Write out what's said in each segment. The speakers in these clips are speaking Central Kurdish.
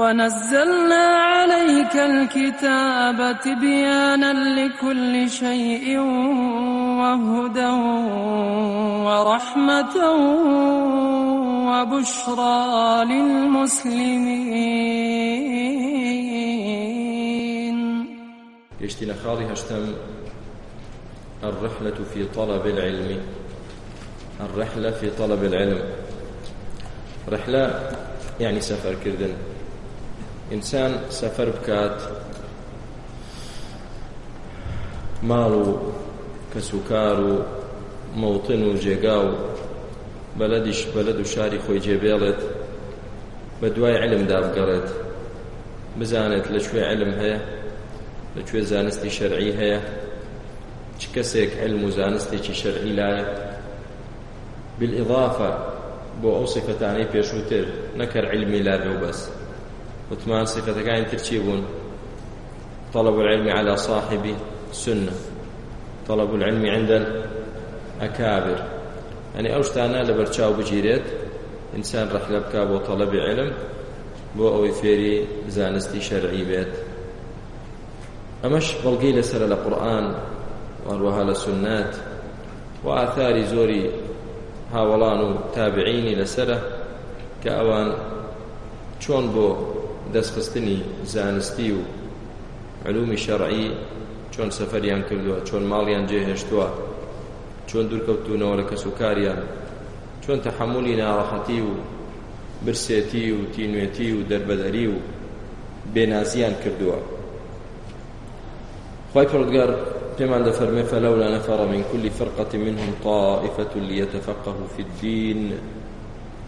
ونزلنا عليك الكتاب تبيانا لكل شيء وهدى ورحمة وبشرى للمسلمين اشتي لخالي هشتم الرحلة في طلب العلم الرحلة في طلب العلم رحلة يعني سفر كردن ئینسان سەفەر بکات ماڵ و کەسوکار و مەوتن و جێگا و بەلەدیش بەلەد و شاری خۆی جێبێڵێت بە دوای علمدا بگەڕێت بزانێت لەکوێ علم هەیە لەکوێ زانستی شەرعی هەیە چ کەسێک علم و زانستێکی شەرعی لایە بالإضافة بۆ ئەو سفتانەی پێشووتر نەکەر علمی لا بێ و بەست وتمان صفتەکانی تر چی بوون طلب العلم على صاحب سنة طلب العلم عند الأكابر يعني أو شتانا لبرشاو بجيرت إنسان رح لبكى بو طلب علم بو أو فيري زانستي شرعي بيت أمش بلقي لسر القرآن وأروها لسنات وآثار زوري هاولان تابعيني لسره كأوان چون بو دەستخستنی زانستی و علومی شەڕعی چۆن سەفەریان کردووە چۆن ماڵیان جێهێشتووە چۆن دوورکەوتونەوە لە کەس و کاریان چۆن تەحملی ناڕەحەتی و برسێتی و تینوێتی و دەربەدەری و بێنازیان کردووە خی پڕگەر پێمان دەفەرمێ فەلەولا نەفەڕە من کولی فرقەتی منهم طائفة ليتفقهوا في الدين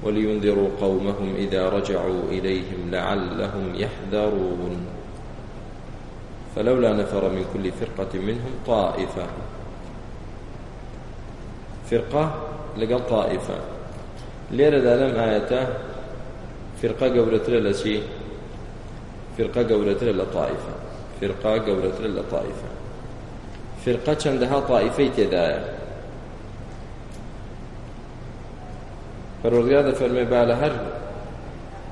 ولينذروا قومهم إذا رجعوا إليهم لعلهم يحذرون فلولا نفر من كل فرقة منهم طائفة فرقة لقال طائفة لێرەدا لەم ئاەتە فرقا گەورەترە لە چی فرقا گەورەترە لە تاائفە فرقا گەورەترە لە تاائفە فرقا چەندەها تاائفەی تێدایە پەرۆزگار دەفەرمێ با لە هەر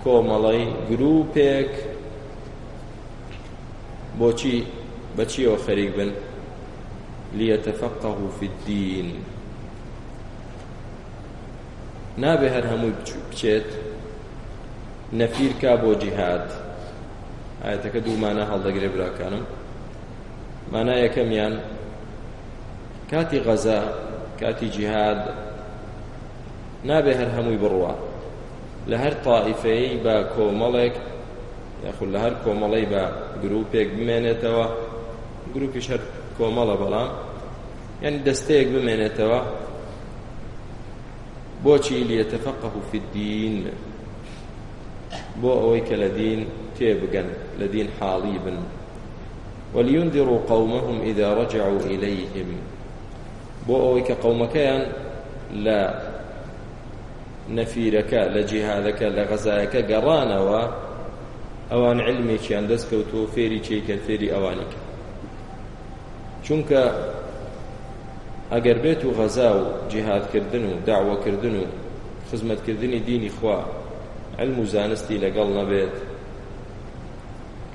کۆمەڵی گرروپێک بۆچی بەچیەوە خەریک بن لیەتەفەقەه في الدین نابێ هەر هەمووی بچێت نەفیرکا بۆ جیهاد ئاەتەکە دوومانە هەڵدەگرێ براکانم مانای یەکەمیان کاتی غەزا کاتی جیهاد نابێ هەر هەمووی بڕوە لە هەر تائیفەیە بە کۆمەڵێک یاخود لە هەر کۆمەڵی بە گرروپێک بمێنێتەوە گرروپی شەر کۆمەڵە بەڵام یعنی دەستەیەک بمێنێتەوە بۆچی لێتەفەقه في الدین بۆ ئەوەی کە لە دین تێبگەن لە دین حاڵی بن ولينذروا قومهم إذا رجعوا إليهم بو أويك قومكيان لا نەفیرەکە لە جیهادەکە لە غەزایەکە گەڕانەوە ئەوان علمێکیان دەستکەوتوە فێری چێکە فێری ئەوانیکە چونکە ئەگەر بێت و غەزا و جیهادکردن و داوەکردن و خزمەتکردنی دینی خوا علم و زانستی لەگەڵ نەبێت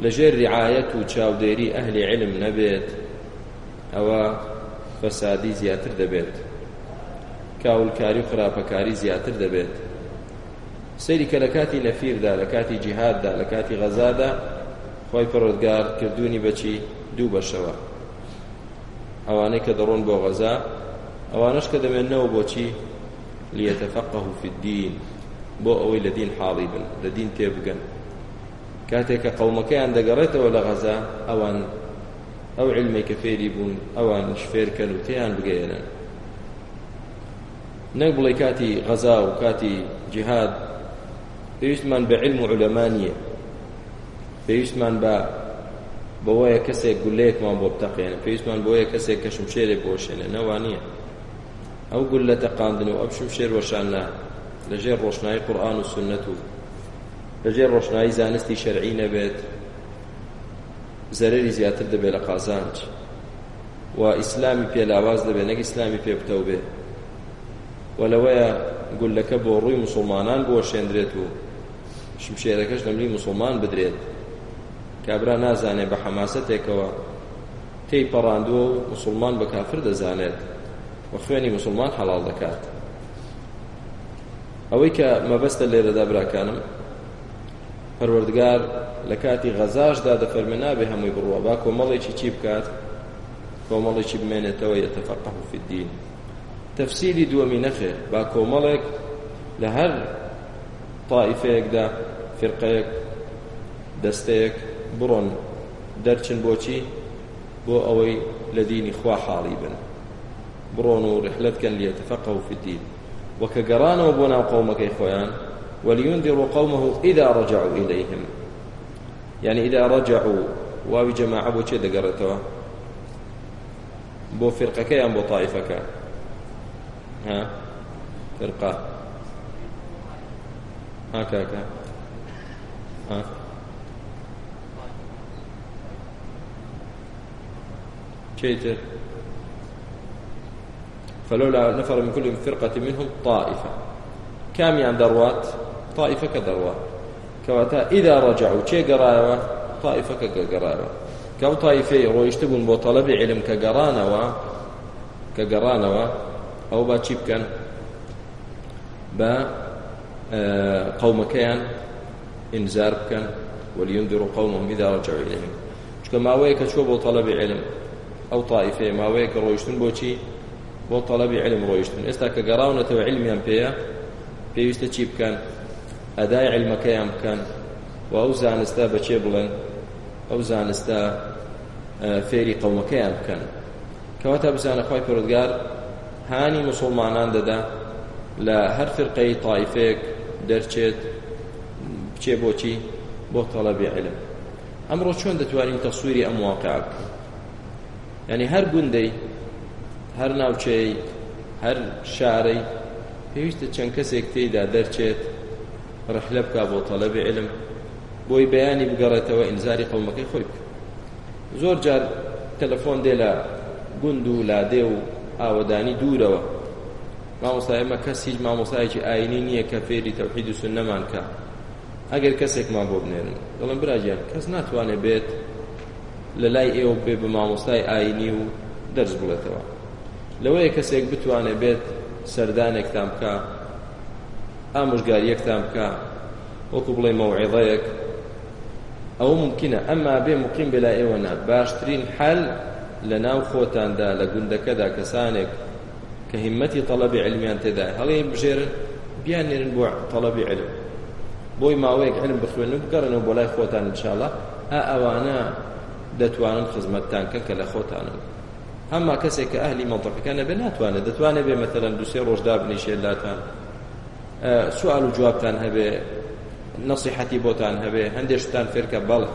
لەژێر ڕعاەت و چاودێری ئەهلی علم نەبێت ئەوە فەسادی زیاتر دەبێت کاولکاری و خراپەکاری زیاتر دەبێت سەیری کە لە کاتی لەفیردا لە کاتی جیهاددا لە کاتی غەزادا خۆی پڕۆگار کردوونی بەچی دوو بەشەوە ئەوانەی کە دەڕۆن بۆ غەزا ئەوانش کە دەمێنەوە بۆچی لیتەفەقه في الدین بۆ ئەوەی لە دین حاڵی بن لە دین تێبگەن کاتێک کە قەومەکەیان دەگەڕێتەوە لە غەزا ئەوان ئەو علمێکە فێری بوون ئەوان شفێرکەن و تێیان بگەێنن نەک بڵێ کاتی غەزا و کاتی جهاد پێویستمان بە علم و علەما نییە پێویستمان بە بەوەیە کەسێک گولەیەکمان بۆ بتەقێنە پێویستمان بۆیە کەسێک کەشم شێرێ بۆشێنە نەوانە ئەو گولەتە قاندن و ئەپشم شێر وەشان نا لەژێر ڕۆشنایی قورآن و سنت و لەژێر ڕۆشنایی زانستی شەرعی نەبێت زەرری زیاتر دەبێت لە قازانج و ئیسلامی پێلاواز دەبێت نەک ئیسلامی پێ بتەو بێت و لەوەیە گولەکە بۆ ڕووی مسلمانان بۆ شێندرێت و شمشێرەکەش لەملی مسلمان بدرێت کابرا نازانێت بە حەماسەتێکەوە تێی پەڕاندووە و مسلمان بە کافر دەزانێت و خوێنی مسلمان حەڵال دەکات ئەوەی کە مەبەستە لێرەدا براکانم پەروەردگار لە کاتی غەزاشدا دەفەرمە نابێ هەمووی بڕوە با کۆمەڵێکی چی بکات کۆمەڵێکی بمێنێتەوە یەتەفەقەه فی الدین تەفسیری دووەمی نەخێ با کۆمەڵێک لە هەر تائیفەیەکدا فرقەیەک دەستەیەک بڕۆن دەرچن بۆچی بۆ ئەوەی لە دینی خوا حاڵی بن بڕۆن و ڕحلەتکەن لێتەفەقەو فدین وەکە گەڕانەوە بۆ ناو قەومەکەی خۆیان ولينذروا قومه إذا رجعوا إليهم يعني إذا رجعوا واوي جماعة بو چه دەگەڕێتەوە بۆ فرقەکەیان بۆ تایفەکە ها فرقة ها كاكا ها شيتر فلولا نفر من كل فرقة منهم طائفة كم يعني دروات طائفة كدروات كواتا إذا رجعوا شي قرايوة طائفة كقرايوة كو طائفة رويشتبون بطلب علم كقرانوة كقرانوة ئەو با چی بکەن بە قەومەکەیان ئینزار بکەن ولينذر قومهم إذا رجعوا إليهم چکە ماوەیە کە چوە بۆ تەلەبی علم ئەو تاائفەیە ماوەیە کە ڕۆیشتن بۆچی بۆ تەلەبی علم ڕۆیشتن ئێستا کە گەڕاونەتەوە علمیان پێەیە پێویستە چی بکەن ئەدای علمەکەیان بکەن و ئەو زانستە بەچێ بڵێن ئەو زانستە فێری قەومەکەیان بکەن کەواتە بزانە خی پرۆدگار هانی مسلمانان دەدا لە هەر فرقەی تایفێک دەرچێت بچێ بۆچی بۆ تەڵەبی علم ئەمڕۆ چۆن دەتوانین تەسووری ئەم واقع بکەین یعنی هەر گوندەی هەر ناوچەی هەر شارەی پێویستە چەند کەسێک تێیدا دەرچێت ڕحلە بکا بۆ تەلەبی علم بۆی بەیانی بگەڕێتەوە ئینزاری قەومەکەی خۆی بکە زۆر جار تەلەفۆن دێ لە گوند و لادێ و ئاوەدانی دوورەوە مامۆستا ئێمە کەس هیچ مامۆسایەکی ئاینی نییە کە فێری تەوحید و سنەمان کە ئەگەر کەسێکمان بۆ بنێرن دەڵم براجیان کەس ناتوانێت بێت لە لای ئێوە بێ بە مامۆستای ئاینی و دەرس بڵێتەوە لەوەیە کەسێک بتوانێت بێت سەردانێکتان بکە ئامۆژگاریەکتان بکە وەکو بڵێ مەوعێڵەیەک ئەو ممکنە ئەمما بێ مقیم بێ لای ئێوە نا باشترین حل لە ناو خۆتاندا لە گوندەکەدا کەسانێک کە هیمەتی تەڵەبی علمیان تێدا هەڵێ بژێرن بیانێرن بۆ تەڵەبی علم بۆی ماوەیەک علم بخوێن و بگەڕنەوە بۆ لای خۆتان انشاءڵە ئا ئەوانە دەتوانن خزمەتتانکە کە لە خۆتانن ئەمما کەسێک کە ئەهلی مەڵتەقەکانە بێ ناتوانێت دەتوانێت بێ مەتەلەن دوسێ ڕۆژدا بنیشێلاتان سوال و جوابتان هەبێ نصیحەتی بۆتان هەبێ هەندێشتان فێرکە بەڵە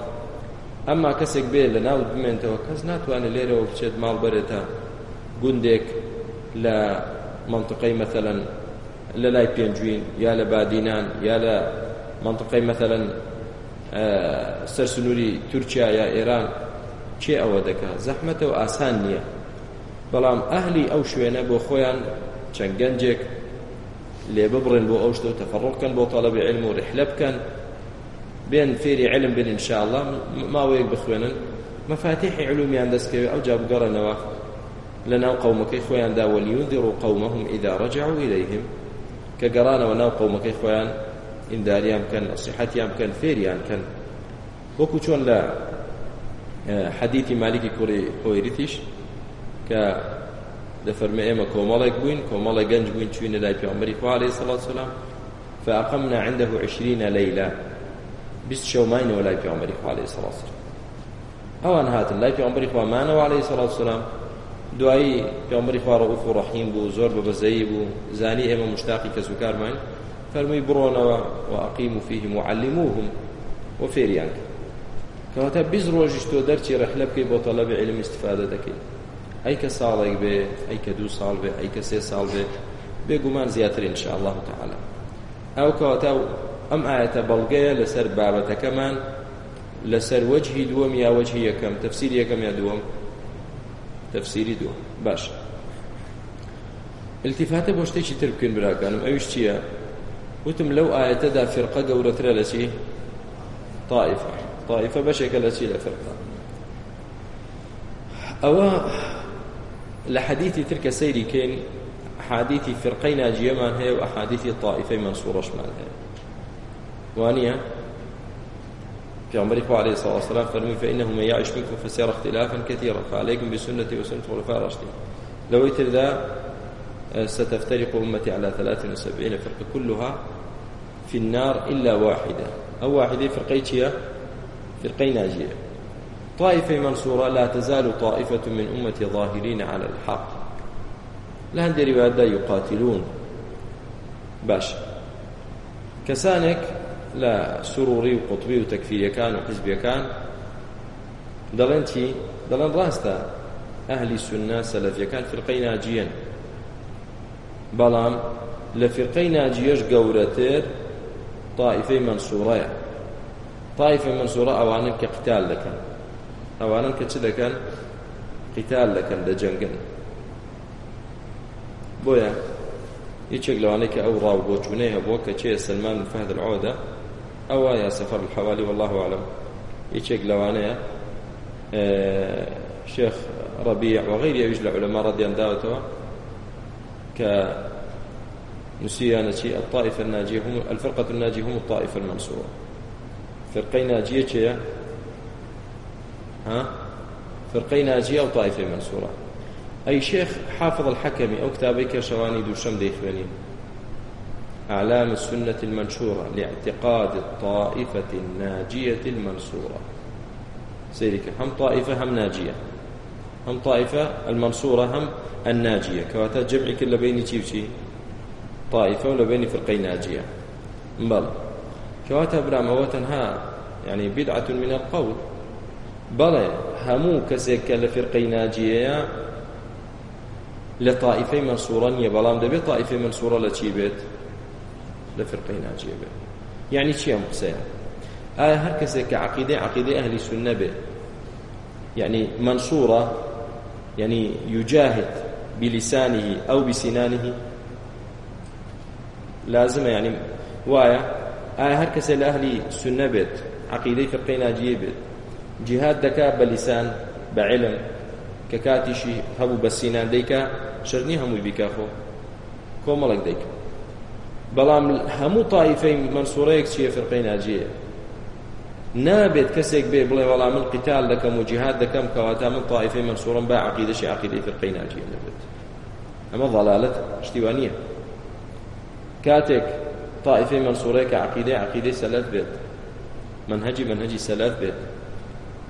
ئەمما کەسێک بێ لە ناو بمێنتەوە کەس ناتوانێت لێرەوە بچێت ماڵ بەرێتە گوندێک لە منطقەی مثلەن لە لای پێنجوین یا لە بادینان یا لە منطقەی مثلەن سەر سنووری تورکیا یا ئێران چێ ئەوە دەکات زەحمەتەوە ئاسان نییە بەڵام ئەهلی ئەو شوێنە بۆ خۆیان چەند گەنجێک لێ ببڕێن بۆ ئەو شتە و تەفڕۆکەن بۆ تەڵەبی علم و ڕحلە بکەن بين فيري علم بن إن شاء الله ما ويك بخوينا مفاتيح علوم يندسكوي أو جاب قرنوا لنا قومك خويان دا ولينذروا قومهم إذا رجعوا إليهم كقرانا ونا قومك خويان إن داريام كان نصيحتيام كان فيريان كان وكو چون لا حديثي مالكي كوري هويرتيش کە دەفەرمە ئێمە کۆمەڵێک بووین کۆمەڵی گەنج بووین چوینە لای پیامبری خوا عليه الصلاة والسلام فأقمنا عنده عشرين ليلة بیست شەماینەوە لای پێمەری خوالی سەڵاست ئەوان هاتن لای پێمەری خوامانەوە عليه سەڵات سلام دوایی پێمەری خوارە ئوف و ڕحیم بوو زۆر بە بەزایی بوو زانی ئێمە مشتاقی کەس و کارمان فەرمووی بڕۆنەوە و عقیم و فیهم و علیموهم و فێریان کەواتە بیست ڕۆژیش تۆ دەرچی رەحلە بکەی بۆ تەلەبی علم استفادە دەکەیت ئەی کە ساڵێک بێ ئەی کە دوو ساڵ بێ ئەی کە سێ ساڵ بێ بێگومان زیاتر ئینشاء الله تعالی ئەو کەواتە ئەم ئاەتە بەڵگەیە لەسەر بابەتەکەمان لەسەر وەجهی دووەم یا وەجهی یەکەم تەفسیر یەکەم یا دووەم تەفسیری دووەم باش التفاتە بۆ شتێکی تر بکەن براکانم ئەوش چییە وتم لەو ئاەتەدا فرقە گەورەترە لە چی طائفە طائفە بەشێکە لە چی لە فرقە ئەوە لە حەدیثی ترکە سەیری کەین حادیثی فرقەی ناجیەمان هەیە و ئەحادیثی طائفەی منسوڕەشمان هەیە وانية في عمر خو عليه الصلاة والسلام فرمي فإنه من يعش منكم فسيرى اختلافا كثيرا فعليكم بسنتي وسنة خلفاء راشدين لو ذا ستفترق أمتي على 73 فرقة كلها في النار إلا واحدة أو واحدة فرقيتية فرقي ناجية طائفة منصورة لا تزال طائفة من أمتي ظاهرين على الحق لا هندي روايات يقاتلون باش كسانك لە سروری و قوتبی و تەکفیریەکان و حزبیەکان دەڵێن چی دەڵێن ڕاستە ئەهلی سنە سەلەفیەکان فرقەی ناجیەن بەڵام لە فرقەی ناجیەش گەورەتر طائفەی منسوڕەیە طائفە منسوڕە ئەوانن کە قتال دەکەن ئەوانن کە چ دەکەن قتال دەکەن دەجەنگن بۆیە یەکێک لەوانەیە کە ئەو ڕاوبۆچوونەی هەبووە کە چێ سلمان فەهد العودە ئەوە یا سەفەر حوالی والله عالم هیچێک لەوانەیە شێخ ڕبیع وغیر ئەویش لە علەما ڕەدیان داوتەوە کە نووسیانەچی الطائفة الناجية هم الفرقة الناجية هم الطائفة المنصورة فرقەی ناجیە چێە فرقەی ناجیە و طائفەی منسوورە ئەی شێخ حافظ الحەکەمی ئەو کتابەی کێشەوانی دووشەم دەیخوێنین أعلام السنة المنشورة لاعتقاد الطائفة الناجية المنصورة سيرك هم طائفة هم ناجية هم طائفة المنصورة هم الناجية كواتا جمع كل بين تشيوشي طائفة ولا بين فرقي ناجية بل كواتا برامة وتنها يعني بدعة من القول بل همو كسيك لفرقي ناجية لطائفة منصورة بلام دبي طائفة منصورة لتشي بيت لە فرقەی ناجیە بێ یعنی چی ئەم قسەیە ئایا هەر کەسێک کە عقیدەی عقیدەی ئەهلی سونە بێ یعنی منصورة یعنی یجاهد بلسانه أو بسنانه لازمە یعنی وایە ئایا هەر کەسێک لە ئەهلی سونە بێت عقیدەی فرقەی ناجیە بێت جهاد دەکا بە لیسان بە علم کە کاتیشی هەبوو بە سینان دەیکا شەرنی هەمووی بیکا خۆ کۆمەڵک دەیکا بەڵام هەموو تایفەی مەنسوڕەیەک چیە فرقەی ناجیە نابێت کەسێک بێ بڵێ وەڵام من قیتال دەکەم و جیهاد دەکەم کەواتا من تایفەی مەنسوڕم با عقیدەشی عقیدەی فرقەی ناجیە نەبێت ئەمە ضەلالەت شتیوان نییە کاتێک تایفەی مەنسوڕەیە کە عقیدەی عقیدەی سەلەت بێت منهجی منهجی سەلات بێت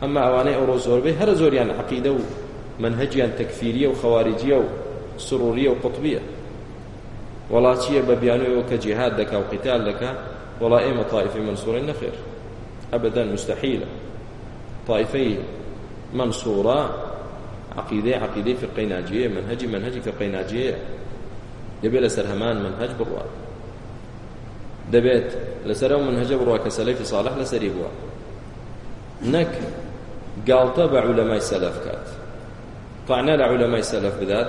ئەمە ئەوانەی ئەوڕۆ زۆربەی هەرە زۆریان عقیدە و منهجیان تەکفیریە و خەواریجیە و سروریە و قوتبیە وڵاتیە بە بیانەوەەوە کە جیهاد دەکا و قیتال دەکا وڵا ئێمە تایفی منسوورین نەخێر ئەبدەن مستحیلە طائفەی منسوورە عقیدەی عقیدەی فقەی ناجیە منهجی منهجی فقەی ناجیە دەبێت لەسەر هەمان منهج بڕوات دەبێت لەسەر ئەو منهجە بڕوا کە سەلەفی صالح لەسەری بووە نەک گاڵتە بە عولەمای سەلەف کات طعنا لە عولەمای سەلەف بدات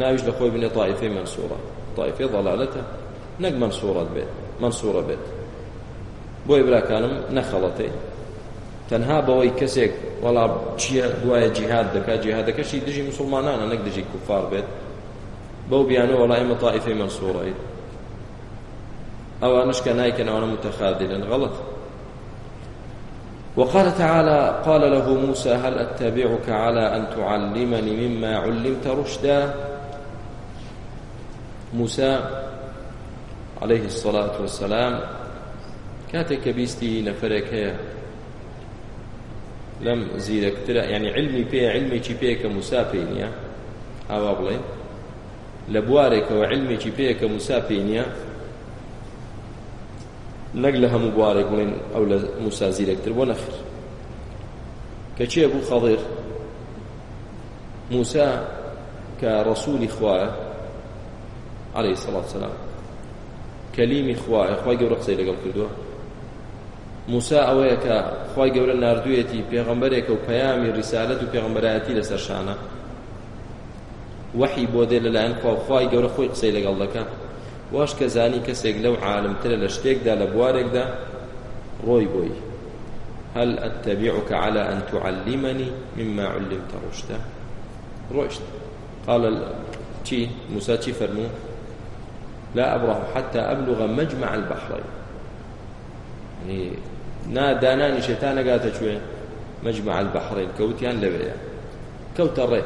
ناویش لە خۆی بنێ طائفەی منسوورە طائفه ضلالته نك منصوره بيت منصوره بيت بۆی براکانم نەخەڵەتێ تەنها بەوەی کەسێک وەڵا چییە دوایە جیهاد دەکات جیهادەکەشی دژی مسلمانانە نەک دژی کوفار بێت بەو بیانەوە وەڵای ئمە تائیفەی مەنسوڕی ئەوانش کە نایکەنەوەە متەخادلن غەڵەت وقال تعالى قال له موسى هل أتبعك على أن تعلمني مما علمت رشدا موسى عليه الصلاة والسلام كاتك بيستي نفرك هي لم زيدك ترى يعني علمي بي علمي چي بي كموسى بينيا او بڵێ لە بوارێکەوە علمێکی پێیەکە موسا پێینە نەک لە هەموو بوارێک بڵێن ئەو لە موسا زیرەکتر بۆ نەخر کە چێ بوو خەڵیر موسا کە ڕەسوولی خوایە عليه الصلاة والسلام كليمي خواه خواه قورة قصي لقل كردوه موسا ئەوەیە کە خی گەورە نردویەتی پێغەمبەرێکە و پەیامی ریسالەت و پێغمبەرایەتی لەسەر شانە وەحی بۆ دێ لەلایەن خواخوای گەورە خۆی قسەی لەگەڵ دەکە واش کە زانی کەسێک لەو عالمترە لە شتێکدا لە بوارێکدا ڕۆی بۆی هەل ئەتەبیعك على أن تعلمني مما علمت رشدا ڕۆیشت قال چی موسا چی فەرموو لا أبرح حتى أبلغ مجمع البحرين يعني نا داناني شتانا قاتە شوي مجمع البحرين كوتيان لبيا كوت الري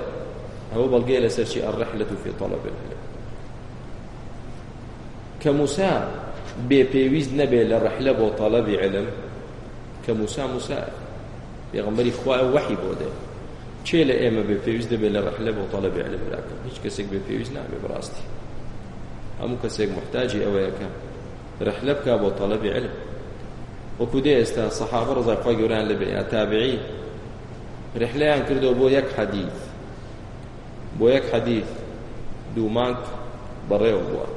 هو بلقي لسر شيء الرحلة في طلب العلم كموسى بي بيويز نبي للرحلة وطلب علم كموسى موسى پێغمبەری خوای وحی بۆ دێ چێ لە ئێمە بێ پێویست دەبێت لە ڕحلە بۆ تەڵە بێ لە براکەم هیچ کەسێک بێ پێویست نابێ بڕاستی هەموو کەسێک محتاجی ئەوەیەکە رحلە بکە بۆ تەلەبی علم وەکو دێ ئێستا سەحابە ڕزای خۆی گەوران لەبێ یا تابعی رحلەیان کردەوە بۆ یەک حەدیث بۆ یەک حەدیث دوو مانگ بەڕێوە بووە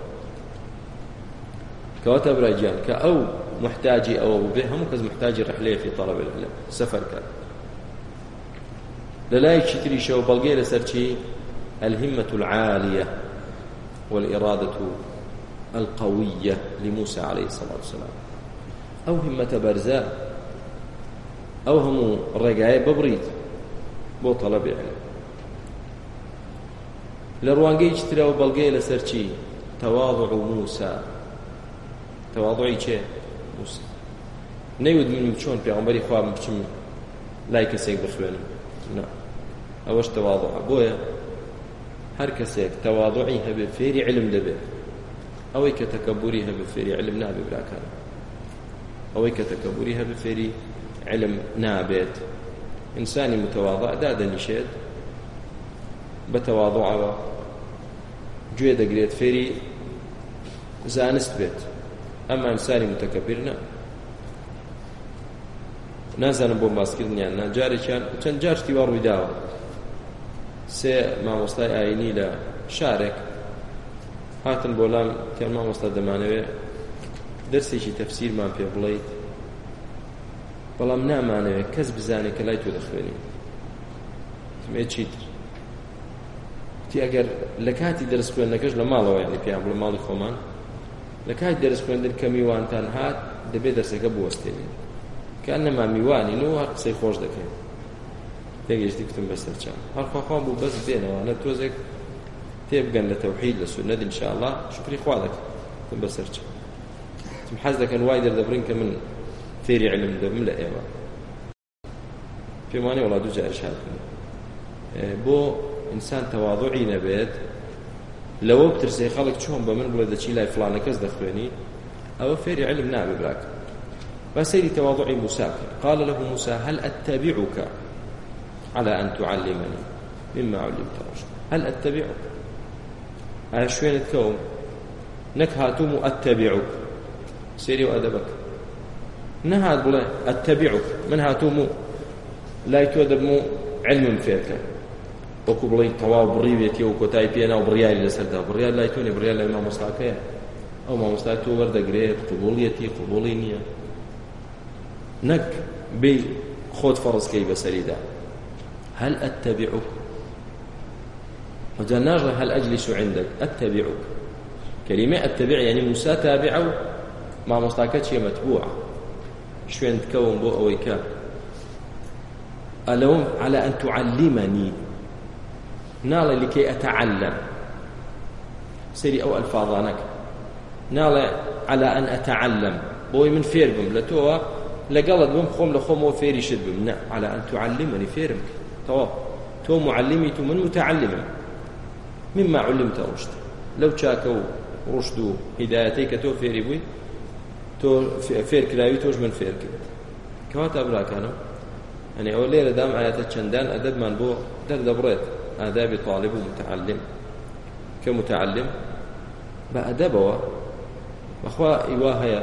کەواتە برایگیان کە ئەو محتاجی ئەوە بێ هەموو کەس محتاجی رحلەیەکی تەلەب العلم سەفەر کرد لەلایەکی تریشەوە بەڵگەی لەسەر چی الهمة العالية والإرادة القوية لموسى عليه الصلاة والسلام أو همة برزاء أو هم رقاية ببريد بو طلب علم لروانقي اشترى وبلقي لسرشي تواضع موسى تواضعي چه موسى نەیود من چۆن پێغمبەری خوا بچم لای کەسێک بخوێنم ئەوەش تەواڵەوە بۆیە هەر کەسێک تەواضعی هەبێ فێری علم دەبێت ئەوەی کە تەکەبوری هەبێ فێری علم نابێ براکان ئەوەی کە تەکەبوری هەبێ فێری علم نابێت ئینسانی متواضع دادەنیشێت بە تەواضعەوە گوێ دەگرێت فێری زانست بێت ئەما ئینسانی متەکەبیر نە نازانم بۆ باسکردنیان ناجارێکیان چەند جار شتیوا ڕوویداوە سێ مامۆستای ئاینی لە شارێک هاتن بۆ لام تێن مامۆستا دەمانەوێت دەرسێکی تەفسیرمان پێ بڵیت بەڵام نامانەوێت کەس بزانێت کە لای تۆ دەخوێنی تمێ چیتر تی ئەگەر لە کاتی دەرس خوێندنەکەش لە ماڵەوە یانی پێیان بڵ ماڵی خۆمان لە کات دەرس خوێندن کە میوانتان هات دەبێت دەرسەکە بوەستێنێت کە نەما میوانین و هەر قسەی خۆش دەکەین تێگەشتی کتم بەسەر چا هەرخواخوام بوو بەس بێنەوەە تۆزێک تێبگەن لە تەوحید لە سونەت انشاءله شکری خوا دەکەم بەسەر چا تم حەز دەکەن وای دەردەبرن کە من فێری علم دەبم لە ئێوە پێم وانێ وڵات دوو جارش هاتم بۆ ئینسان تەواضعی نەبێت لەوە بترسێ خەڵک چۆن بە من بڵێ دەچی لای فلانە کەس دەخوێنی ئەوە فێری علم نابێ براکە بەسەیری تەواضعی موسا قال له موسى هل أتبعك على أن تعلمني مما علمت رشدا هل أتبعك على شوينة كوم نك هاتوم أتبعك سيري وأدبك نهاد بلا أتبعك من هاتوم لا يتودبمو علم فيك وەکو بڵی تەواو بڕیبێتی و کۆتای پێنا و بڕیاری لەسەردا بڕیار لای تۆنی بڕیار لای مامۆستاکەیە ئەو مامۆستا تۆ وەردەگرێت قوبوڵیەتی قوبوڵی نییە نەک بی خۆت فەڕستکەی بەسەریدا هل أتبعك وجل ناجر هل أجلس عندك أتبعك كلمة أتبع يعني موسى تابعه مع مصطاكتش متبوعة شوين تكون بو أويكا ألوم على أن تعلمني نالا لكي أتعلم سيري أو ألفاظانك ناڵێ على ئەن ئەتەعلم بۆی من فێر بم لە تۆوە لەگەڵت بم خۆم لە خۆمەوە فێریشت بم نە على ئەن توعلمنی فێرم کرد تەواف تۆ معلمی تو من متعلمم مما علمت ڕشت لەو چاکە و ڕشت و هیدایەتەی کە تۆ فێری بووی تۆ فێرکراوی تۆش من فێر کرد کەواتە براکانم ئەنی ئەوە لێرە دام ئاەتە چەندان ئەدەبمان بۆ دەردەبڕێت ئادابی طالب و متعلم کە متعلم بە ئەدەبەوە بەخوا ئیوا هەیە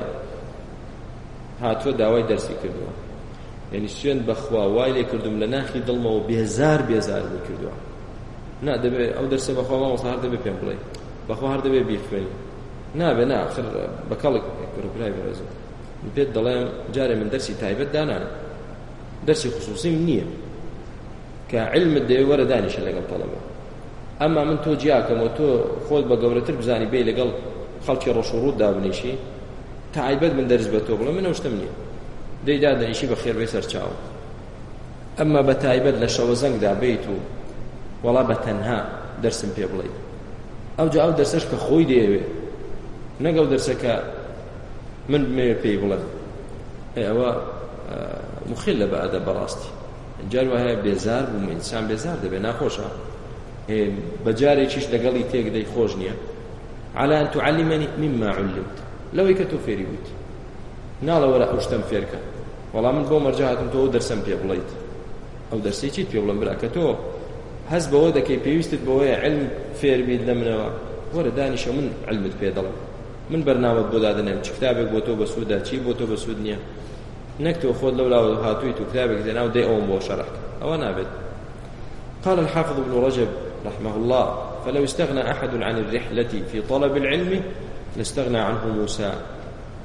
هاتووە داوای دەرسی کردووە یعنی شوێن بەخوا وای لێ کردوم لە ناخی دڵمەوە بێزار بێزار بوو کردووە نا دەبێ ئەو دەرسە بەخوا مامۆستا هەر دەبێ پێم بڵێ بەخوا هەر دەبێ بیرخوێنی نابێ نا آخر بە کاڵێک ڕوپرای بەرەزم پێت دەڵێم جارێ من دەرسی تایبەت دانانە دەرسی خصوصیم نییە کە علمت دەوێ وەرە دانیشە لەگەڵ تەڵەبە ئەما من تۆ جیاکەمەوە تۆ خۆت بە گەورەتر بزانی بێ لەگەڵ خەڵکی ڕۆژ و ڕوودا بنیشی تایبەت من دەرز بە تۆ بڵێ من ئەو شتم نییە دەیدا دەریشی بە خێربەی سەرچاو ئەمما بە تایبەت لە شەوە زەنگدا بیت و وەڵا بە تەنها دەرسم پێ بڵێ ئەو جا ئەو دەرسش کە خۆی دەیەوێ نەگەڵ دەرسەکە من بمێ پێی بڵێن ئەوە مخیل لە بەعدە بەڕاستی جار وایە بێزار بووم ئینسان بێزار دەبێ ناخۆشە بەجارێکیش لەگەڵی تێک دەی خۆش نییە على أن تعلمني مما علمت لو كتو فيري بوتي ناڵەوەرە ئەو شتم فێرکە وەڵام من بۆ مەرج هاتم تۆ دەرسم پێ بڵیت ئەو دەرسی چیت پێ بڵم برا کە تۆ هەست بەوە دەکەی پێویستت بەوەیە علم فێربیت لە منەوە وەرە دانیشە من علمت پێ دەڵم من بەرناوت بۆ دادنێم چ کتابێک بۆ تۆ بە سوودا چی بۆ تۆ بە سوود نییە نەک تۆ خۆت لەولاوە هاتوویت و کتابێک دێناو دێ ئەوم بۆ شەڕک ئەوە نابێت قال الحافظ ابن رجب رحمه الله فلو استغنى أحد عن الرحلة في طلب العلم لاستغنى عنه موسى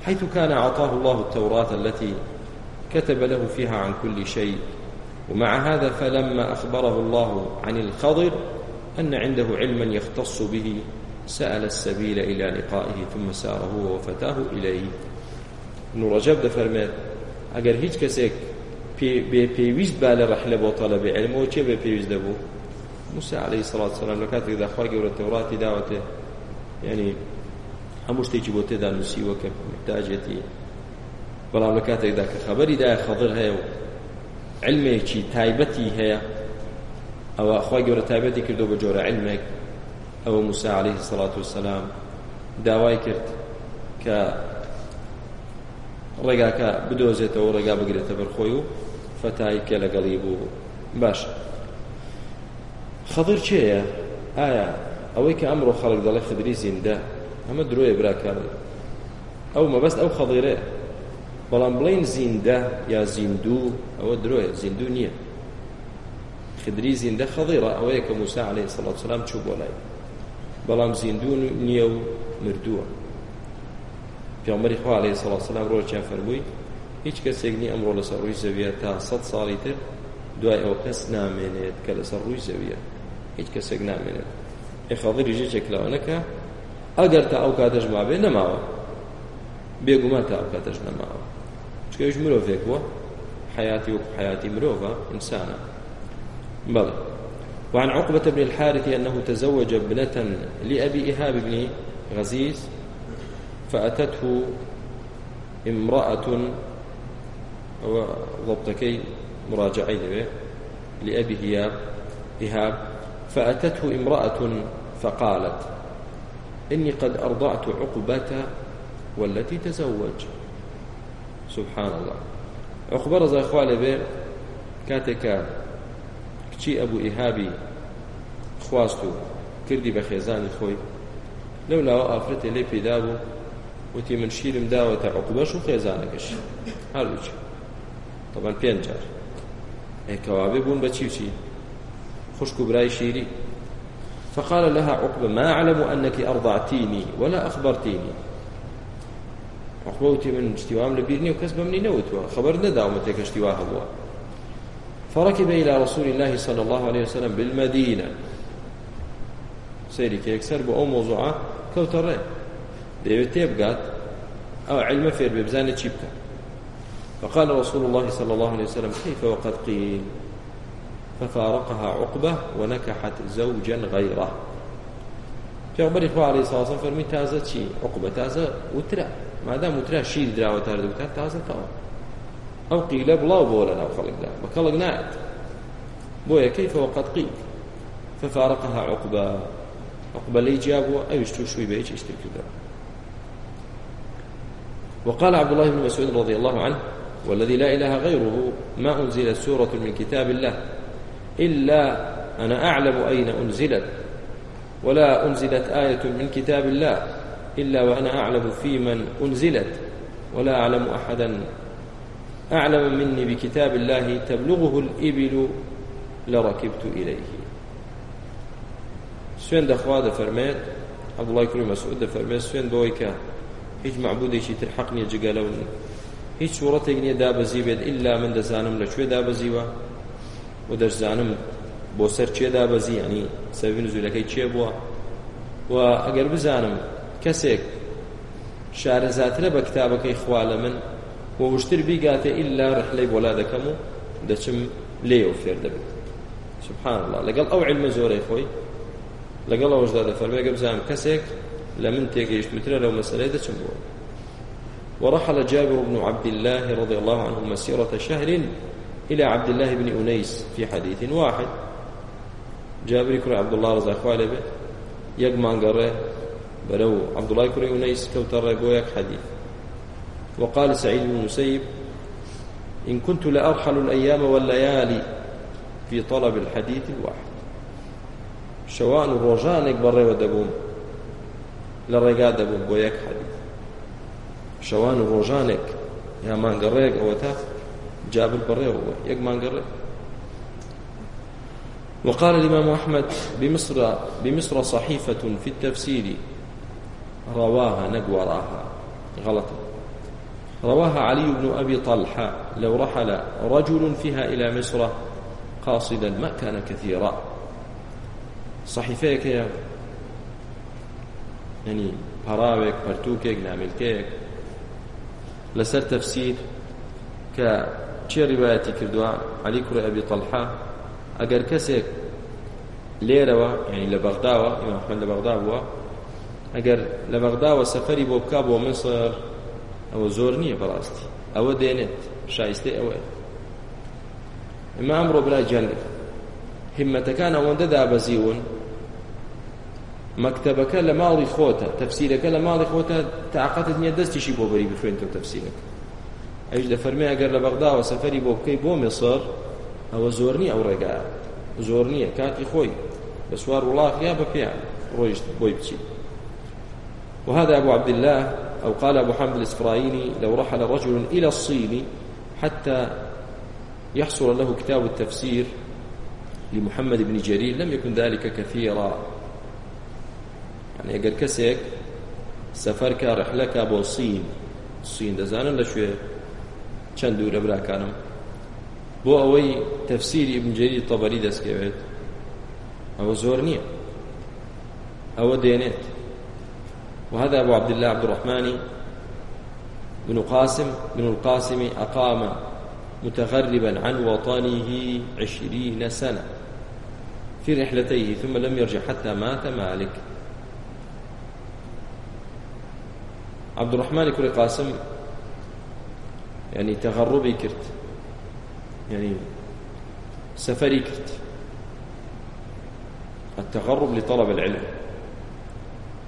حيث كان أعطاه الله التوراة التي كتب له فيها عن كل شيء ومع هذا فلما أخبره الله عن الخضر أن عنده علما يختص به سأل السبيل إلى لقائه ثم سار هو وفتاه إليه ابن رجب ده فرمات اگر هیچ کسێک بێ پێویست با لە ڕەحلە بۆ تەلەبێ علمەوە چێ بێ پێویست دەبوو موسى عليه الصلاة والسلام لە کاتێکدا خوا گەورە تەوراتی داوەتێ یعنی هەموو شتێکی بۆ تێدا نووسیوە کە محتاجێتی بەڵام لە کاتێکدا کە خەبەری دایە خەدر هەیە و علمێکی تایبەتی هەیە ئەوە خی گەورە تایبەتی کردو بە جۆرە علمێک ئەوە مساعلەی سەڵات و سەسلام داوای کرد کە ڕێگاکە بدۆزێتەوە ڕێگا بگرێتە بەرخۆی و فەتای کە لەگەڵی بوو باش خەدر چێە ئایا ئەوەی کە ئەمڕۆ خەڵک دەڵێ خدری زیندە ئەمە درۆیە براکار ئەو مەبەست ئەو خەڵیرێ بەڵام بڵین زیندە یا زیندوو ئەوە درۆیە زیندوو نییە خدری زیندە خەڵیڕە ئەوەیە کە موسا عليه سڵات سلام چوو بۆ لای بەڵام زیندوو نییە و مردووە پیامەری خوا عليه سڵات سلام ڕۆژیان فەرمووی هیچ کەسێک نی ئەمڕۆ لەسەر ڕووی زەویە تا سەد ساڵی تر دوای ئەو کەس نامێنێت کە لەسەر ڕووی زەویە هیچ کەسێک نامێنێت ئێ خەڵی ژێچێک لەوانەکە ئەگەر تا ئەو کاتەش مابێ نەماوە بێگومان تا ئەو کاتەش نەماوە چکەش مرۆڤێک وە حياتي وحياتي مروفة إنسانا بلى وعن عقبة بن الحارث أنه تزوج ابنة لأبي إهاب بن غزيز فأتته امرأة وضبطكي مراجعين به لأبي هياب إهاب فأتته امرأة فقالت إني قد أرضعت عقبة والتي تزوج سبحان الله عقبة رضا إخوة لبير كاتك كتشي أبو إيهابي خواستو كردي بخيزاني خوي لولا آفرت لي بيدابو وتی من شیرم داوەتە عقوبەش و خێزانەکەش هەروچ تەبەن پێنجار ئەکەوابێ بوون بە چیوچی خوشک و برای شیری فقال لها عقبة ما أعلم أنك أرضعتيني ولا أخبرتيني عقبوتي من اشتوام لبيرني وكس بمني نوتوا خبر ندا ومتك اشتواه هو فركب إلى رسول الله صلى الله عليه وسلم بالمدينة سيري كيكسر بأو موضوعة كوتر ديوت يبقات أو علم فير ببزانة شبكة فقال رسول الله صلى الله عليه وسلم كيف وقد قيل ففارقها عقبة ونكحت زوجا غيره پێغمبەری خوا عەلەیهی سەڵاسەم فەرمی تازە چی عقبە تازە وترە مادام وترا شیر دراوە تاردەوتان تازەتەوە ئەو قیلە بڵاو بۆ لەناو خەڵکدا بە کەڵک نایەت بۆ یەکەیفەوە قەت قیل ففارقها عقبە عقبە لەی جیا بووە ئەویش تووشوی بە هیچ ئیشتر کردەوە وقال عبد الله بن مسعود رضي الله عنه والذي لا إله غيره ما أنزلت سورة من كتاب الله إلا أنا أعلم أين أنزلت ولا أنزلت آية من كتاب الله إلا وأنا أعلم في من أنزلت ولا أعلم أحدا أعلم مني بكتاب الله تبلغه الإبل لركبت إليه سوێن دەخوا دەفەرمێت عبدڵای کوری مەسعود دەفەرمێت سوێن بەوەی کە هیچ معبودێکی تر حەق نییە جگەلە و هیچ وڕەتێک نییە دابەزی بێت ئللا من دەزانم لەکوێ دابەزیوە و دەرزانم بۆ سەر چێدا بەزی ینی سەوی نزولەکەی چێ بووە و ئەگەر بزانم کەسێک شارەزاترە بە کتابەکەی خوا لە من و وشتر بیگاتە ئللا ڕحلەی بۆلا دەکەم و دەچم لێو فێر دەبێت سبحان الله لەگەڵ ئەو علمە زۆرەی خۆی لەگەڵ ئەوشدا دەفەرمێگە بزانم کەسێک لە من تێگەیشتوترە لەو مەسلەی دەچم بووە ورحل جابر بن عبد الله رضي الله عنه مسيرة شهر إلى عبد الله بن أنيس في حديث واحد جابر كر عبد الله رضي الله عنه يجمع قرأ بلو عبد الله كر أنيس كوتر بويك حديث وقال سعيد بن المسيب إن كنت لأرحل الأيام والليالي في طلب الحديث الواحد شوان ڕۆژانێک بەڕێوە دەبووم لە ڕێگا دەبووم بۆ یەک حەدیث شەوان و ڕۆژانێک یا مانگەڕێک ئەوە تا جابر بڕێوە یەک مانگەڕێ وقال الإمام أحمد بمصر بمصر صحيفة في التفسير رواها نقوراها غلط رواها علي بن أبي طلحة لو رحل رجل فيها إلى مصر قاصدا ما كان كثيرا صحيفيك يا يعني هراوك برتوكك ناملكيك لسر تفسير كالتفسير چه روایتی کردووە علی کوڕ ئەبی تەلحا ئەگەر کەسێک لێرەوە یعنی لە بەغداوە ئیمام ئەحمەد لە بەغدا بووە ئەگەر لە بەغداوە سەفەری بۆ بکا بۆ مسر ئەوە زۆر نییە بەڕاستی ئەوە دێنێت شایستی ئەوە ئمە ئەمڕۆ برای جەنگ همەتەکان ئەوەندە دابەزیون مەکتەبەکە لە ماڵی خۆتە تەفسیرەکە لە ماڵی خۆتە تااقەتت نییە دەستیشی بۆ بەری بخوێن تۆ تەفسیرەکە ئەوش دەفەرمێ ئەگەر لە بەغداوە سەفەری بۆ بکەی بۆ مێسەر ئەوە زۆرنی ئەو ڕێگا زۆر نییە کاتی خۆی بە سووار وڵاخ یا بە پێیان ڕۆیشت بۆی بچیت وهذا أبو عبد الله أو قال أبو حامد الإسفرايني لو رحل رجل إلى الصين حتى يحصل له كتاب التفسير لمحمد بن جرير لم يكن ذلك كثيرا يعني أقل كسك سفرك رحلك بو صين صين دزانا لشوية چەند دوورە براکانم بۆ ئەوەی تەفسیری بنجێری تەبەری دەستکەوێت ئەوە زۆر نییە ئەوە دێنێت وهذا أبو عبد الله عبد الرحمن بن قاسم بن القاسم أقام متغربا عن وطنه عشرين سنة في رحلتيه ثم لم يرجع حتى مات مالك عبد الرحمن كل قاسم ینی تەغەڕوبی کرد ینی سەفەری کرد التغرب لطلب العلم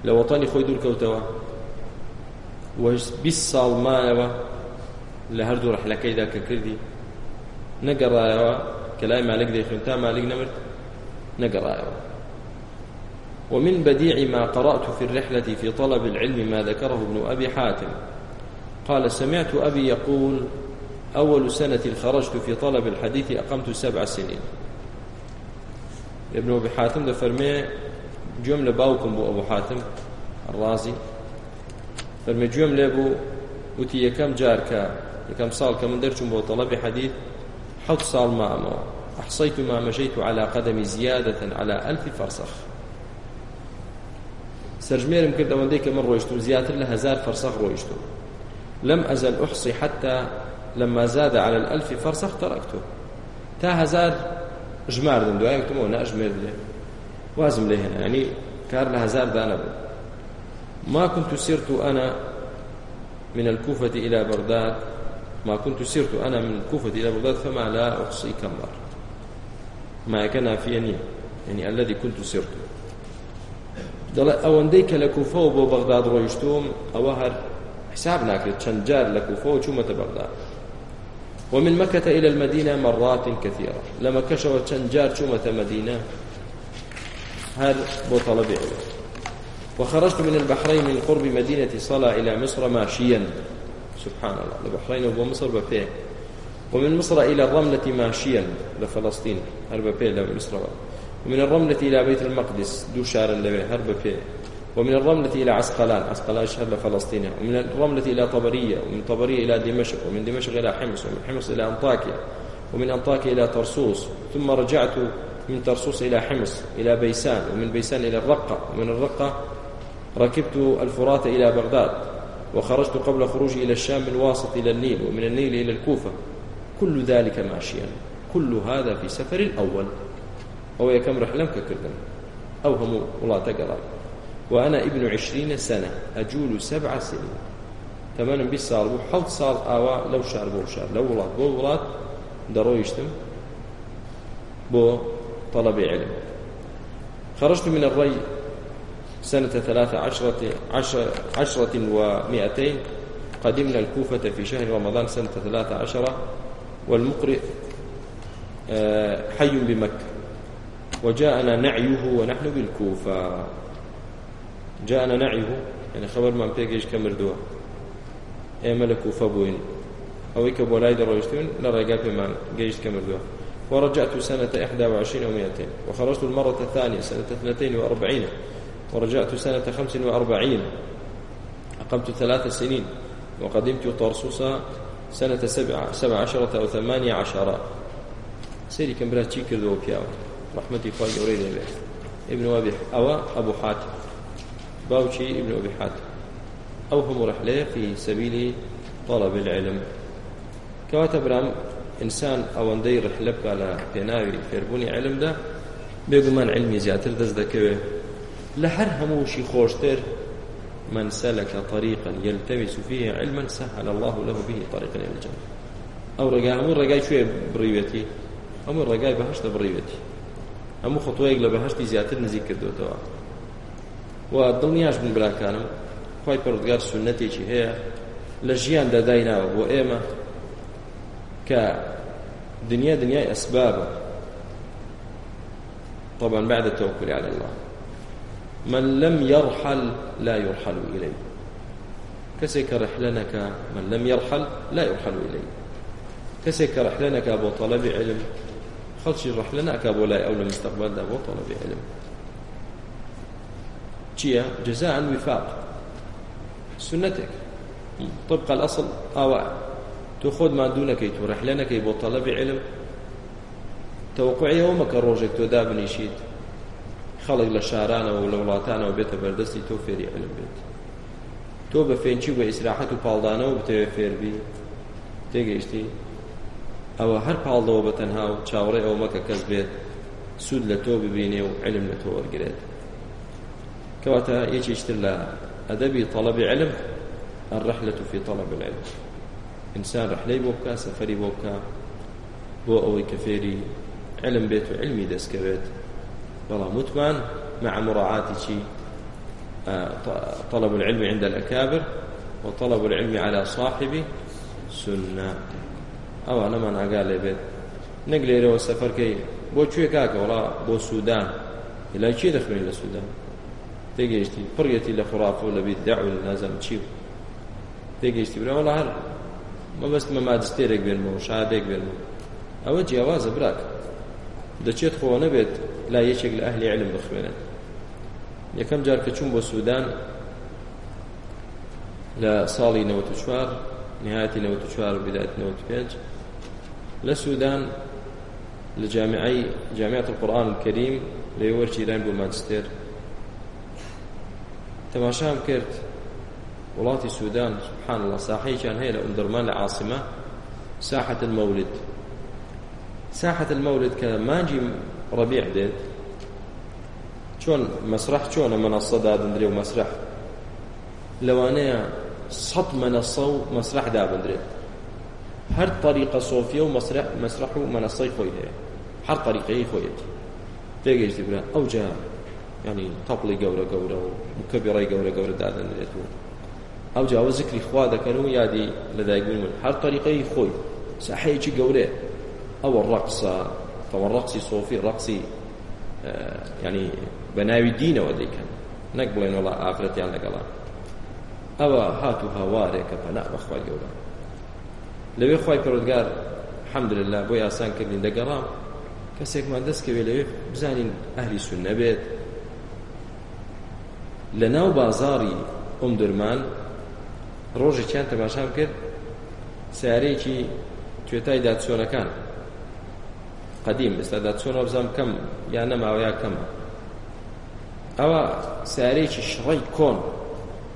لو وطني خوي دور كوتوا وبس سالمانەوە لە هەردوو ڕحلەکەیدا کە کردی نەگەڕایەوە کە لای مالک دەیخوێن تا مالک نەمرد نەگەڕایەوە ومن بديع ما قرأت في الرحلة في طلب العلم ما ذكره ابن أبي حاتم قال سمعت أبي يقول أول سنة خرجت في طلب الحديث أقمت سبع سنين ابن أبي حاتم ده فرمي جملة باوكم بو أبو حاتم الرازي فرمي جملة بو وتی یەکەم جارکە یەکەم ساڵ کە من دەرچوم بۆ تەڵەبی حەدیث حەوت ساڵ مامەوە أحصيت ما مشيت على قدمي زيادة على ألف فرسخ سرجميرم کرد ئەوەندەی کە من ڕۆیشتم زیاتر لە هزار فرسخ ڕۆیشتم لم أزل أحصي حتى لما زاد على الألف فرسخ تركته تا هزار ژمار دن دوای وتم و ناژمێر لێ وازم لێ هێنا ینی کار لە هزار دانە بوو ما كنت سرت أنا من الكوفة إلى بغداد ما كنت سرت أنا من الكوفة إلى بغداد فما لا أحصي كم مرة ما كان في نية يعني الذي كنت سرت دڵ ئەوەندەی کە لە کوفە و بۆ بەغداد ڕۆیشتوم ئەوە هەر حساب ناکرێت چەند جار لە کوفەوە چوومەتە بەغدا ومن مكة إلى المدينة مرات كثيرة لما كشوا تنجار شومة مدينة هل بطلب علم وخرجت من البحرين من قرب مدينة صلى إلى مصر ماشيا سبحان الله البحرين ومصر بفيه ومن مصر إلى الرملة ماشيا لفلسطين هرب بيه لمصر ومن الرملة إلى بيت المقدس دو شار اللبي هرب بيه ومن الرملة إلى عسقلان عسقلان شهر لفلسطين ومن الرملة إلى طبرية ومن طبرية إلى دمشق ومن دمشق إلى حمص ومن حمص إلى أنطاكيا ومن أنطاكيا إلى طرسوس ثم رجعت من طرسوس إلى حمص إلى بيسان ومن بيسان إلى الرقة ومن الرقة ركبت الفرات إلى بغداد وخرجت قبل خروجي إلى الشام من واسط إلى النيل ومن النيل إلى الكوفة كل ذلك ماشيا كل هذا في سفر أول أو يكم رحلم ككردن أو هم والله تقرأ وأنا ابن عشرين سنة أجول سبع سنين تمام بيست ساڵ بوو حەوت ساڵ ئاوا لەو شار بۆ شار لە وڵات بۆ وڵات دەڕۆیشتم بۆ طلب علم خرجت من الري سنة ثلاث عشرة, عشر عشرة ومئتين قدمنا الكوفة في شهر رمضان سنة ثلاث عشرة والمقرئ حي بمكة وجاءنا نعيه ونحن بالكوفة جاءنا نعيه يعني خبر من بيجيش كمردوه ئێمە لە کوفە بووین ئەوەی کە بۆ لای دەڕۆیشتون لە ڕێگا پێمان گەیشت کە مردووە ورجعت سنة 21 ومئتين وخرجت المرة الثانية سنة 42 ورجعت سنة 45 أقمت ثلاث سنين وقدمت طرسوس سنة سبع, سبع عشرة أو ثمانية عشرة سيري كم بلا تشيكر ذو بياو رحمتي خوالي أريد ابن أبي أو أبو حاتم باوشي ابن أبي حاتم أو هم رحلة في سبيل طلب العلم كواتبرام ئینسان ئەوەندەی ڕحلە بکە لە پێناوی فێربوونی علمدا بێگومان علمی زیاتر دەست دەکەوێت لە هەر هەمووشی خۆشتر من سلك طريقا يلتمس فيه علما سهل الله له به طريقا الى الجنة او رجاء امو رجاء شوية بريوتي امو رجاء بهشت بريوتي امو خطوة يقلب بهشت زيادة نزيك الدوتوا و دڵنیاش بن براکانم خی پڕودگار سنتێکی هەیە لە ژیان دەدایناوە بۆ ئێمە کە دنیا دنیای ئەسبابە طبعا بعد التوكل على الله من لم يرحل لا يرحل إليه كسيك رحلنك من لم يرحل لا يرحل إليه كسيك رحلنك أبو طلب علم خلش رحلنك أبو لا أولى مستقبل أبو طلب علم چییە جزاء وفاق سنتك طبق الأصل ئاوا تۆ خۆت مادوونەکەیت و ڕحلە نەکەی بۆ تەلەبی علم تەوقعیەوە مەکە ڕۆژێک تۆ دابنیشیت خەڵک لە شارانەوە و لە وڵاتانەوە بێتە بەردەستی تۆ فێری علم بێت تۆ بە فێنچی بە ئیسراحەت و پاڵدانەوە بتەوێ فێربی تێگەیشتی ئەوە هەر پاڵدەوە بە تەنها و چاوەڕێ ئەو مەکە کەس بێت سوود لە تۆ ببینێ و علم لە تۆ وەرگێت كواتا ايش يشتر ادبي طلب علم الرحله في طلب العلم انسان رحله بوكا سفري بوكا بو اوي كفيري علم بيت علمي دسكبت والله متمان مع مراعاة شيء طلب العلم عند الأكابر وطلب العلم على صاحبه سنة أو أنا من أقال بيت نقل إلى السفر كي بو شوي كاك ولا بو السودان إلى شي دخلين إلى السودان تێگەیشتی پڕەتی لە خوراپ و لەبی داع لە نازەم چی و تێگەیشتی برەوە لە هەر مەبەستمە مادستێرێک بێنمەوە شادێک بێنمەوە ئەوە جیاوازە براک دەچێت خۆ نەبێت لا یەکێک لە ئەهلی علم بخوێنێت یەکەم جار کە چوون بۆ سوودان لە ساڵی 94 نهایەتی 94 بدایت 95 لە سوودان لە جامعی جامعەت القورآن الكريم لێ وەرچی دان بۆ مانچستر تەماشام کرد وڵاتی سوودان سبحان الله ساحەیەکیان هەیە لە ئوندرمان لە عاصمە ساحة المولد ساحة المولد کە مانجی ڕەبیع دێت چۆن مەسرح چۆنە مەنەسە دادندرێ و مەسرح لەوانەیە سەد مەنەسە و مەسرح دابدرێت هەر طریقە سۆفیە و مەسرح مەسرح و مەنەسەی خۆی هەیە هەر طریقەی خۆیەتی پێگەشتی برا ئەو جا ینی تەپڵی گەورە گەورە و مکەبیڕی گەورە گەورە دادەنرێت و ئەو جاوە زیکری خوا دەکەن و یادی لەدایکبوون من هەر طریقەی خۆی ساحەیەکی گەورێ ئەوە ڕەقسە تەوە ڕەقسی سۆفی ڕەقسی ینی بە ناوی دینەوە دەیکەن نەک بڵێن وڵا ئافرەتیان لەگەڵا ئەوە هات و هاوارێکە پەنا بەخوای گەورە لەوێ خی پەرۆگار حەمدلله بۆ یاسان کردین دەگەڕام کەسێکمان دەستکەوێت لەوێ بزانین ئەهلی سون نەبێت لە ناو بازاری ئەم درمان ڕۆژێکیان تەماشام کرد سیارەیەکی توێتای داچۆنەکان قدیم ئێستا داچۆنەوە بزانم کەم یان نەماوەیا کەمە ئەوە سیارەیەکی شڕی کۆن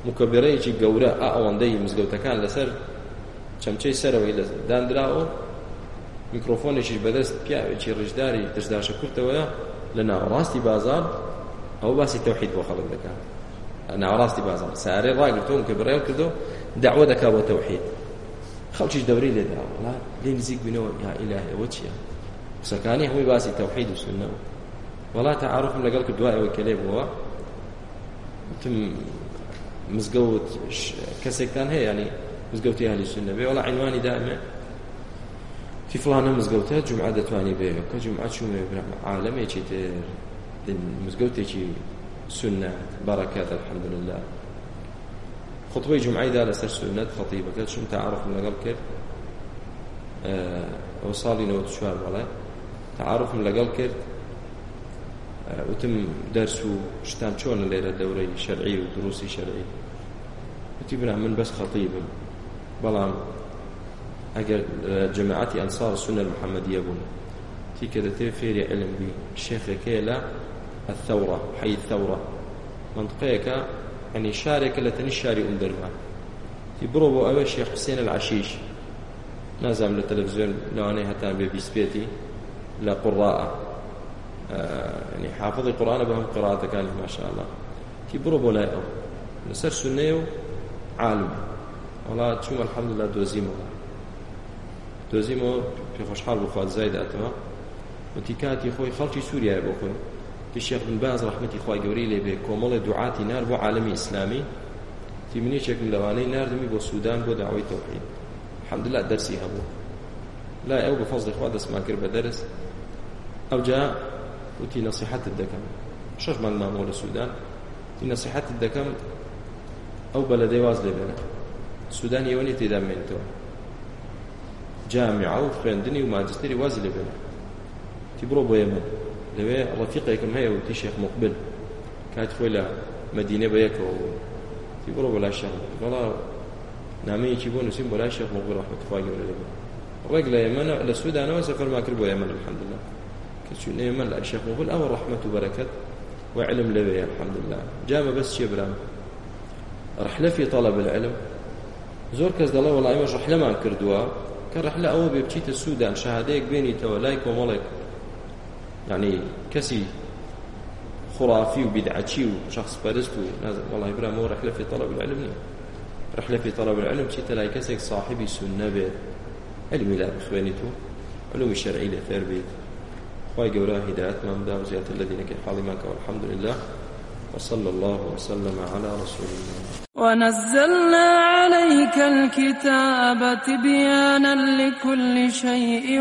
مکەبیڕەیەکی گەورە ئا ئەوەندەی مزگەوتەکان لەسەر چەمچەی سەرەوەی لە دانراوە میکرۆفۆنێکیش بەدەست پیاوێکی ڕژداری تشداشە کورتەوەە لە ناوەڕاستی بازار ئەو باسی تەوحید بۆ خەڵک دەکات ناوەڕاستی بازار سارێ ڕاگرتوم کە بڕێو کردو دعوە دەکا بۆ تەوحید خەڵکیش دەوری لێدا وڵا لێ نزیک بنەوە یا ئیلاهی ئەوە چییە قسەکانی هەمووی باسی تەوحید و سنەوە وڵا تەعارفم لەگەڵ کردووە ئەوە کە لێ بووە وتم مزگەوت کەسێکتان هەیە ینی مزگەوتی هەلی سنە بێ وڵا عینوانی دائمە في فلانە مزگەوتە جمعە دەتوانی بێ کە جمعە چوومێ عالمێکی تر مزگەوتێکی سنة بركات الحمد لله خطبه جمعه دا لسر سنة خطيبك شم تعارف من لقل كر آه وصالي نوت شوار ولا تعارف من لقل كر آه وتم درس شتان شون ليرة دوري شرعي ودروسي شرعي وتبنا من بس خطيب بلام اگر جماعتي انصار السنه المحمديه بون تيكه دتي فيري علم بي شيخ كيلا الثورة حي الثورة منطقيك يعني شارك لتني شاري أندرها تبرو أبو الشيخ حسين العشيش نازم للتلفزيون لو أنا هتا بيسبيتي لا قراءة يعني حافظ القرآن بهم قراءة كان ما شاء الله تبرو بولاي أو لسر سنيو عالم والله تشوم الحمد لله دوزيمو دوزيمو في خوشحال بخواد زايد أتوا وتكاتي خوي خلقي سوريا بخوي شێخ بن باز ڕحمەتی خی گەوری لێبێ کۆمەڵی دوعاتی نار بۆ عالمی ئیسلامی تی منیچێکم لەوانەی نردمی بۆ سوودان بۆ داوای تەوحید حەمدلا دەرسی هەبوو لا ئەو بە فەزڵی خوا دەستمان کرد بە دەرس ئەو جا وتی نەسیحەتت دەکەم شەشمان مامۆ لە سوودان تی نەسیحەتت دەکەم ئەو بە لە دەیواز لێبێنە سوودان ئێوەنی تێدا مێنێتەوە جامعە و خوێندنی و ماجستری وازی لێبێنە تی بڕۆ بۆ ئێمە لەوێ ڕەفیقێکم هەیە وتی شێخ مقبل کات خۆی لە مدینە بەیەکەوە تی بڕۆ بۆ لای شەخ بەڵا نامەیەکی بۆ نووسیم بۆ لای شێخ مقبل ڕەحمەتخوای گەورە لەبێ ڕێک لە ئێمە لە سوودانەوە سەفەرما کرد بۆ ئێمە الحەمدلله کە چون ئێمە لە شێخ مقبل ئەوە ڕەحمەت و بەرەکەت وعلم لەوێ الحەمدلله جامە بەس چێ برام رحلة في طلب العلم زۆر کەس دەڵێ وڵای ئێمە ڕحلەمان کردووە کە ڕحلە ئەوە بێ بچیتە سوودان شەهادەیەک بێنیتەوە لای کۆمەڵێک یعنی کەسی خرافی و بدعچی و شخص پرست و والله برامەوە رحلە في طلب العلم نیە رحلە في طلب العلم چیتە لای کەسێک صاحبی سنە بێت علمی لا بخوێنیت و علومی شەرعی لەفێر بێت خی گەورە هدایەتمان بدا و زیاتر لە دینەکەی حاڵیمانکە الحمد لله وصلى الله وسلم على رسول الله ونزلنا عليك الكتاب تبيانا لكل شيء